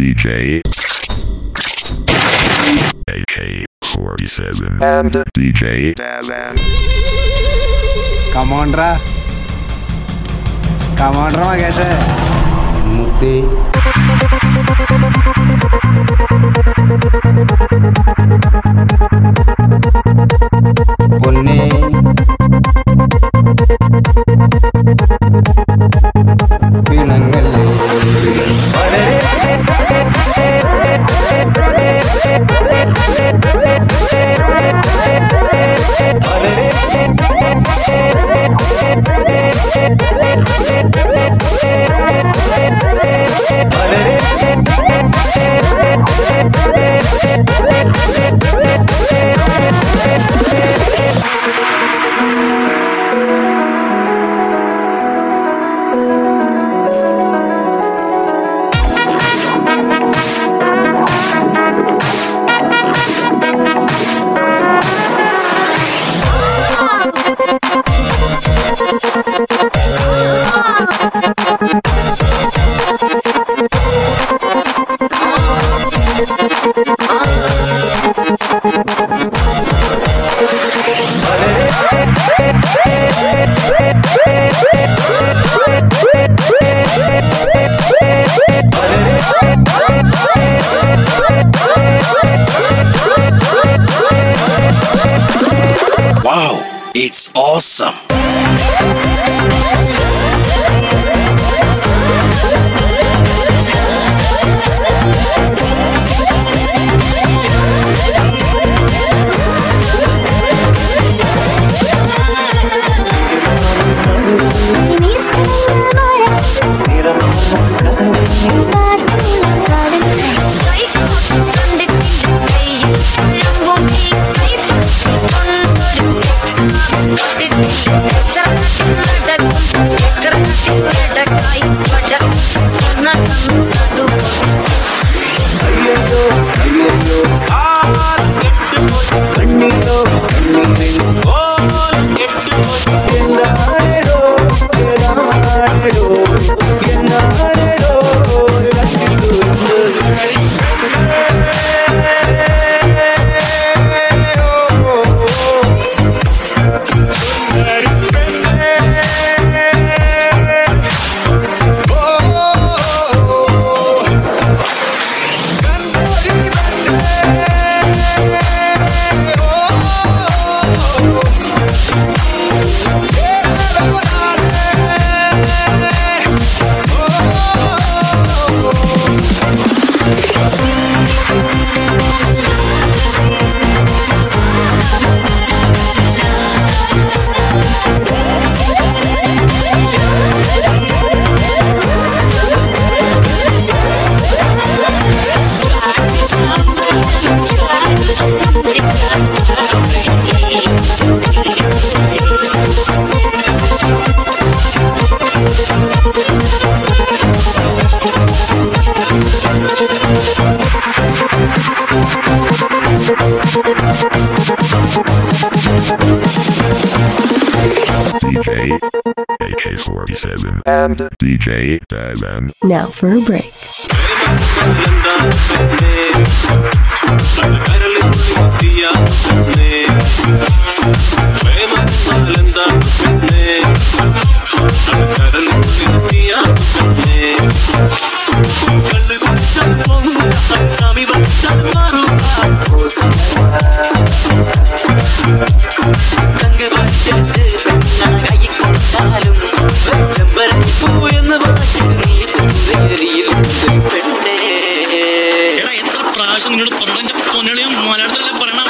DJ AK47 and DJ Dalan. Come on, Ra. Come on, Ra, get it. Mute. It's awesome. Thank you. Not DJ AK47 and DJ Davan Now for a break. എത്ര പ്രാവശ്യം നിന്നോട് പറഞ്ഞു എന്റെ പൊന്നളി മലയാളത്തിലല്ലേ പറയണം?